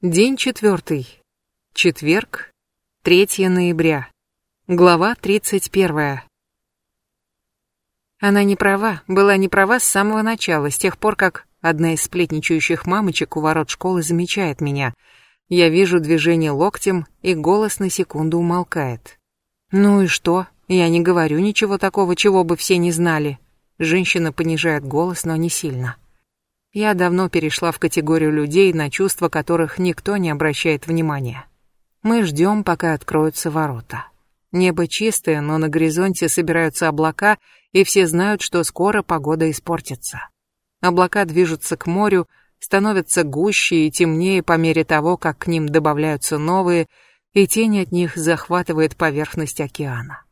День четвертый. Четверг, 3 ноября. Глава 31. Она не права, была не права с самого начала, с тех пор, как одна из сплетничающих мамочек у ворот школы замечает меня. Я вижу движение локтем, и голос на секунду умолкает. Ну и что? Я не говорю ничего такого, чего бы все не знали. Женщина понижает голос, но не сильно. Я давно перешла в категорию людей, на чувства которых никто не обращает внимания. Мы ждем, пока откроются ворота. Небо чистое, но на горизонте собираются облака, и все знают, что скоро погода испортится. Облака движутся к морю, становятся гуще и темнее по мере того, как к ним добавляются новые, и тень от них захватывает поверхность океана.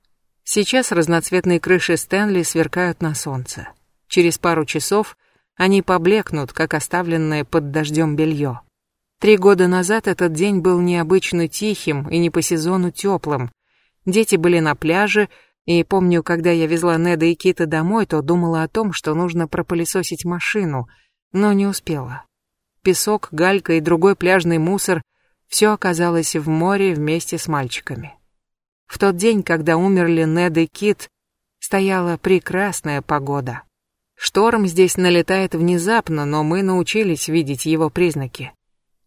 Сейчас разноцветные крыши Стэнли сверкают на солнце. Через пару часов они поблекнут, как оставленное под дождем белье. Три года назад этот день был необычно тихим и не по сезону теплым. Дети были на пляже, и помню, когда я везла Неда и Кита домой, то думала о том, что нужно пропылесосить машину, но не успела. Песок, галька и другой пляжный мусор — все оказалось в море вместе с мальчиками. В тот день, когда умерли Нед и Кит, стояла прекрасная погода. Шторм здесь налетает внезапно, но мы научились видеть его признаки.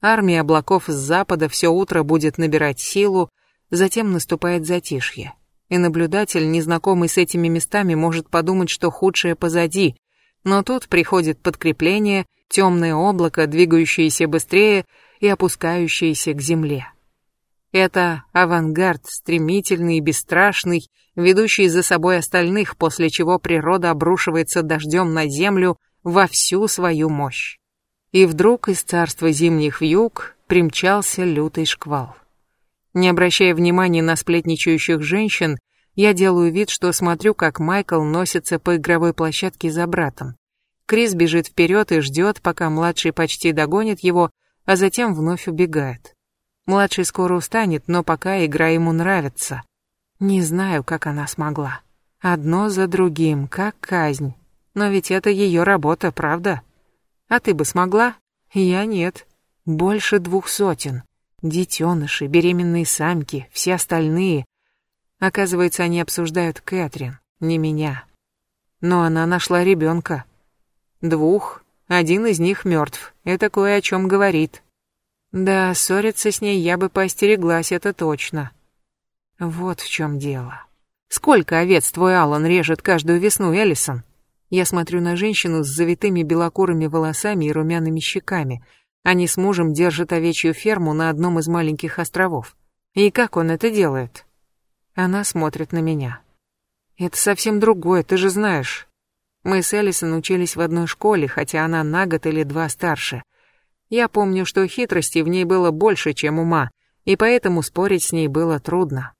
Армия облаков с запада все утро будет набирать силу, затем наступает затишье. И наблюдатель, незнакомый с этими местами, может подумать, что худшее позади. Но тут приходит подкрепление, темное облако, двигающееся быстрее и опускающееся к земле. Это авангард, стремительный и бесстрашный, ведущий за собой остальных, после чего природа обрушивается дождем на землю во всю свою мощь. И вдруг из царства зимних вьюг примчался лютый шквал. Не обращая внимания на сплетничающих женщин, я делаю вид, что смотрю, как Майкл носится по игровой площадке за братом. Крис бежит вперед и ждет, пока младший почти догонит его, а затем вновь убегает. Младший скоро устанет, но пока игра ему нравится. Не знаю, как она смогла. Одно за другим, как казнь. Но ведь это ее работа, правда? А ты бы смогла? Я нет. Больше двух сотен. Детеныши, беременные самки, все остальные. Оказывается, они обсуждают Кэтрин, не меня. Но она нашла ребенка. Двух. Один из них мертв. Это кое о чем говорит. Да, ссориться с ней я бы поостереглась, это точно. Вот в чем дело. Сколько овец твой Аллан режет каждую весну, Эллисон? Я смотрю на женщину с завитыми белокурыми волосами и румяными щеками. Они с мужем держат овечью ферму на одном из маленьких островов. И как он это делает? Она смотрит на меня. Это совсем другое, ты же знаешь. Мы с Эллисон учились в одной школе, хотя она на год или два старше. Я помню, что хитрости в ней было больше, чем ума, и поэтому спорить с ней было трудно.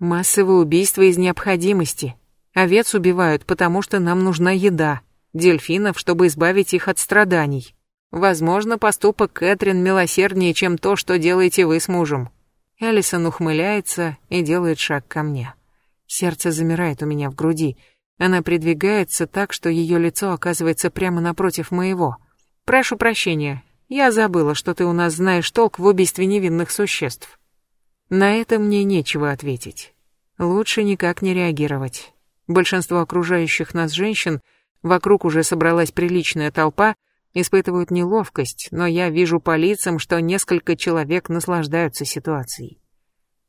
Массовое убийство из необходимости. Овец убивают, потому что нам нужна еда. Дельфинов, чтобы избавить их от страданий. Возможно, поступок Кэтрин милосерднее, чем то, что делаете вы с мужем. Эллисон ухмыляется и делает шаг ко мне. Сердце замирает у меня в груди. Она придвигается так, что ее лицо оказывается прямо напротив моего. Прошу прощения, я забыла, что ты у нас знаешь толк в убийстве невинных существ. На это мне нечего ответить. Лучше никак не реагировать. Большинство окружающих нас женщин, вокруг уже собралась приличная толпа, испытывают неловкость, но я вижу по лицам, что несколько человек наслаждаются ситуацией.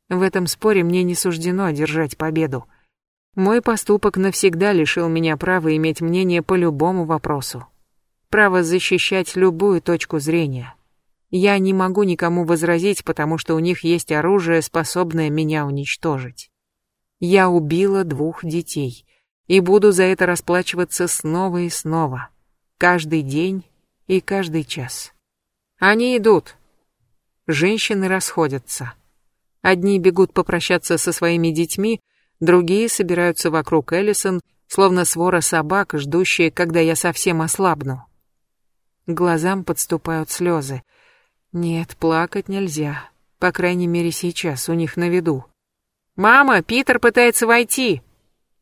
В этом споре мне не суждено одержать победу. Мой поступок навсегда лишил меня права иметь мнение по любому вопросу право защищать любую точку зрения. Я не могу никому возразить, потому что у них есть оружие, способное меня уничтожить. Я убила двух детей и буду за это расплачиваться снова и снова, каждый день и каждый час. Они идут. Женщины расходятся. Одни бегут попрощаться со своими детьми, другие собираются вокруг Эллисон, словно свора собак, ждущие, когда я совсем ослабну. Глазам подступают слезы. Нет, плакать нельзя. По крайней мере, сейчас у них на виду. «Мама, Питер пытается войти!»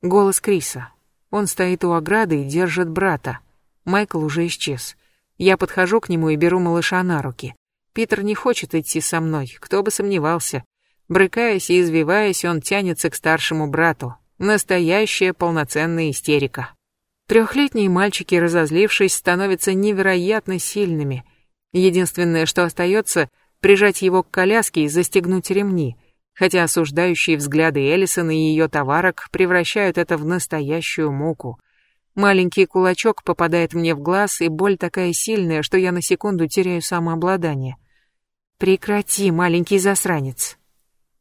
Голос Криса. Он стоит у ограды и держит брата. Майкл уже исчез. Я подхожу к нему и беру малыша на руки. Питер не хочет идти со мной, кто бы сомневался. Брыкаясь и извиваясь, он тянется к старшему брату. Настоящая полноценная истерика. Трехлетние мальчики, разозлившись, становятся невероятно сильными. Единственное, что остается, прижать его к коляске и застегнуть ремни, хотя осуждающие взгляды Эллисон и ее товарок превращают это в настоящую муку. Маленький кулачок попадает мне в глаз, и боль такая сильная, что я на секунду теряю самообладание. Прекрати, маленький засранец.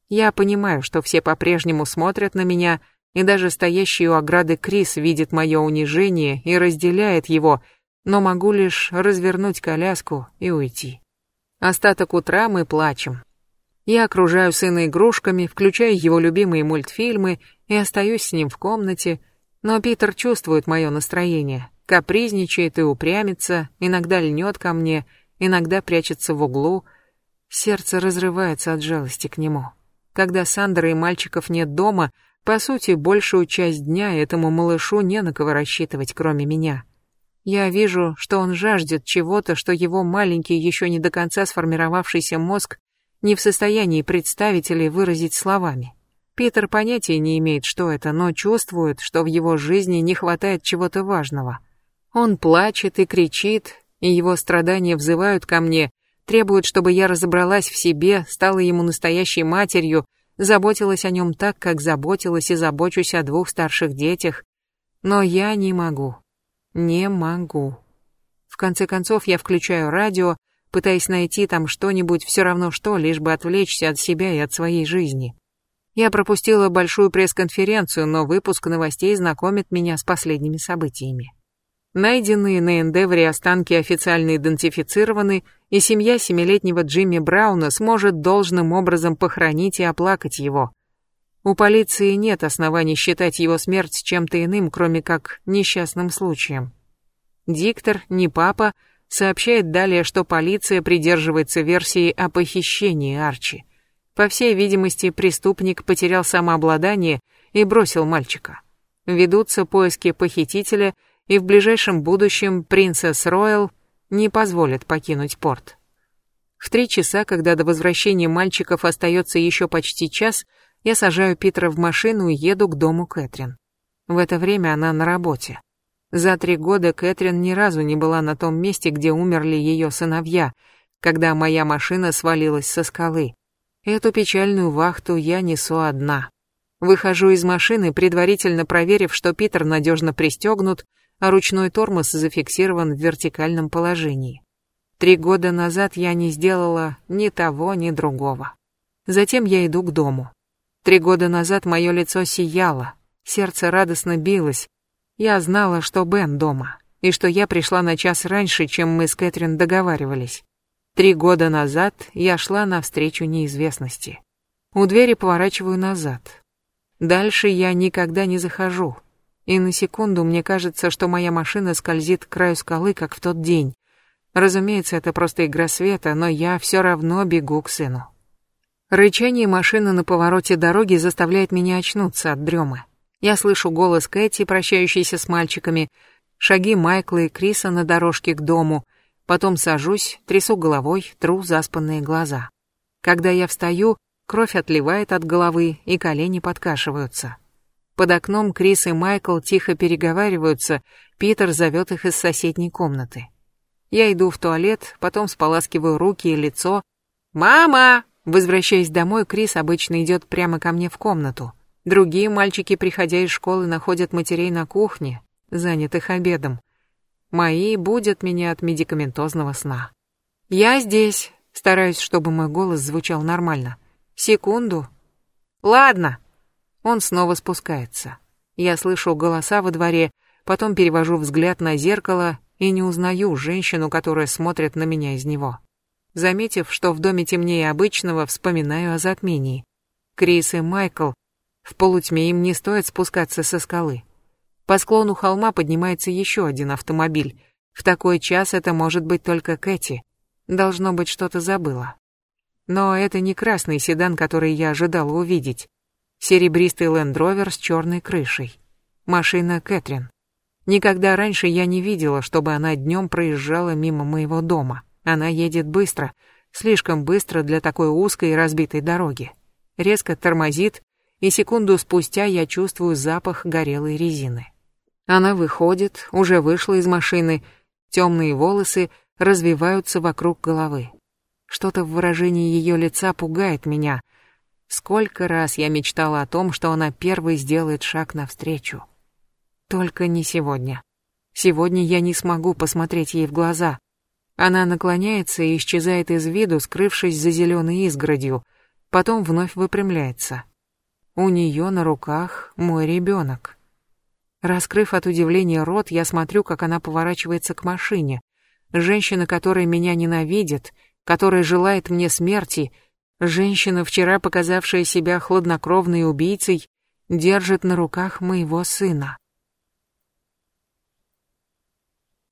Я понимаю, что все по-прежнему смотрят на меня, и даже стоящий у ограды Крис видит мое унижение и разделяет его, но могу лишь развернуть коляску и уйти. Остаток утра мы плачем. Я окружаю сына игрушками, включаю его любимые мультфильмы и остаюсь с ним в комнате, но Питер чувствует мое настроение, капризничает и упрямится, иногда льнет ко мне, иногда прячется в углу. Сердце разрывается от жалости к нему. Когда Сандра и мальчиков нет дома, по сути, большую часть дня этому малышу не на кого рассчитывать, кроме меня. Я вижу, что он жаждет чего-то, что его маленький, еще не до конца сформировавшийся мозг не в состоянии представить или выразить словами. Питер понятия не имеет, что это, но чувствует, что в его жизни не хватает чего-то важного. Он плачет и кричит, и его страдания взывают ко мне, требуют, чтобы я разобралась в себе, стала ему настоящей матерью, заботилась о нем так, как заботилась и забочусь о двух старших детях. Но я не могу. Не могу. В конце концов, я включаю радио, пытаясь найти там что-нибудь, все равно что, лишь бы отвлечься от себя и от своей жизни. Я пропустила большую пресс-конференцию, но выпуск новостей знакомит меня с последними событиями. Найденные на Эндеворе останки официально идентифицированы, и семья семилетнего Джимми Брауна сможет должным образом похоронить и оплакать его. У полиции нет оснований считать его смерть чем-то иным, кроме как несчастным случаем. Диктор, не папа, сообщает далее, что полиция придерживается версии о похищении Арчи. По всей видимости, преступник потерял самообладание и бросил мальчика. Ведутся поиски похитителя, и в ближайшем будущем принцесс Ройл не позволит покинуть порт. В три часа, когда до возвращения мальчиков остается еще почти час, я сажаю Питера в машину и еду к дому Кэтрин. В это время она на работе. За три года Кэтрин ни разу не была на том месте, где умерли ее сыновья, когда моя машина свалилась со скалы. Эту печальную вахту я несу одна. Выхожу из машины, предварительно проверив, что Питер надежно пристегнут, а ручной тормоз зафиксирован в вертикальном положении. Три года назад я не сделала ни того, ни другого. Затем я иду к дому. Три года назад мое лицо сияло, сердце радостно билось. Я знала, что Бен дома, и что я пришла на час раньше, чем мы с Кэтрин договаривались. Три года назад я шла навстречу неизвестности. У двери поворачиваю назад. Дальше я никогда не захожу. И на секунду мне кажется, что моя машина скользит к краю скалы, как в тот день. Разумеется, это просто игра света, но я все равно бегу к сыну. Рычание машины на повороте дороги заставляет меня очнуться от дремы. Я слышу голос Кэти, прощающейся с мальчиками, шаги Майкла и Криса на дорожке к дому — Потом сажусь, трясу головой, тру заспанные глаза. Когда я встаю, кровь отливает от головы и колени подкашиваются. Под окном Крис и Майкл тихо переговариваются, Питер зовет их из соседней комнаты. Я иду в туалет, потом споласкиваю руки и лицо. «Мама!» Возвращаясь домой, Крис обычно идет прямо ко мне в комнату. Другие мальчики, приходя из школы, находят матерей на кухне, занятых обедом. Мои будут меня от медикаментозного сна. Я здесь. Стараюсь, чтобы мой голос звучал нормально. Секунду. Ладно. Он снова спускается. Я слышу голоса во дворе, потом перевожу взгляд на зеркало и не узнаю женщину, которая смотрит на меня из него. Заметив, что в доме темнее обычного, вспоминаю о затмении. Крис и Майкл. В полутьме им не стоит спускаться со скалы. По склону холма поднимается еще один автомобиль. В такой час это может быть только Кэти. Должно быть, что-то забыла. Но это не красный седан, который я ожидала увидеть. Серебристый лендровер с черной крышей. Машина Кэтрин. Никогда раньше я не видела, чтобы она днем проезжала мимо моего дома. Она едет быстро. слишком быстро для такой узкой и разбитой дороги. Резко тормозит, и секунду спустя я чувствую запах горелой резины. Она выходит, уже вышла из машины, темные волосы развиваются вокруг головы. Что-то в выражении ее лица пугает меня. Сколько раз я мечтала о том, что она первой сделает шаг навстречу. Только не сегодня. Сегодня я не смогу посмотреть ей в глаза. Она наклоняется и исчезает из виду, скрывшись за зеленой изгородью, потом вновь выпрямляется. У нее на руках мой ребенок. Раскрыв от удивления рот, я смотрю, как она поворачивается к машине. Женщина, которая меня ненавидит, которая желает мне смерти, женщина, вчера показавшая себя хладнокровной убийцей, держит на руках моего сына.